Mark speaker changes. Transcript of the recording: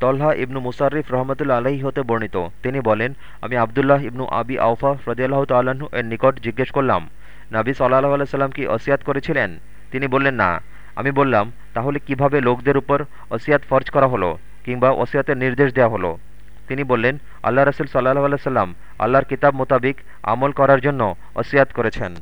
Speaker 1: তল্হা ইবনু মুসারিফ রহমতুল্লা আলহী হতে বর্ণিত। তিনি বলেন, আমি আবদুল্লাহ ইবনু আবি আউফা ফরদিয়াল্লাহ তাল্লাহ্ন এর নিকট জিজ্ঞেস করলাম, নাবি সাল্লাহ আলাইসাল্লাম কি অসিয়াত করেছিলেন? তিনি বললেন, না। আমি বললাম, তাহলে কীভাবে লোকদের উপর অসিয়াত ফর্জ করা হলো কিংবা ওসিয়াতের নির্দেশ দেওয়া হলো? তিনি বললেন, আল্লাহ রসুল সাল্লাহ আল্লাহ সাল্লাম আল্লাহর কিতাব মোতাবিক আমল করার জন্য অসিয়াত করেছেন।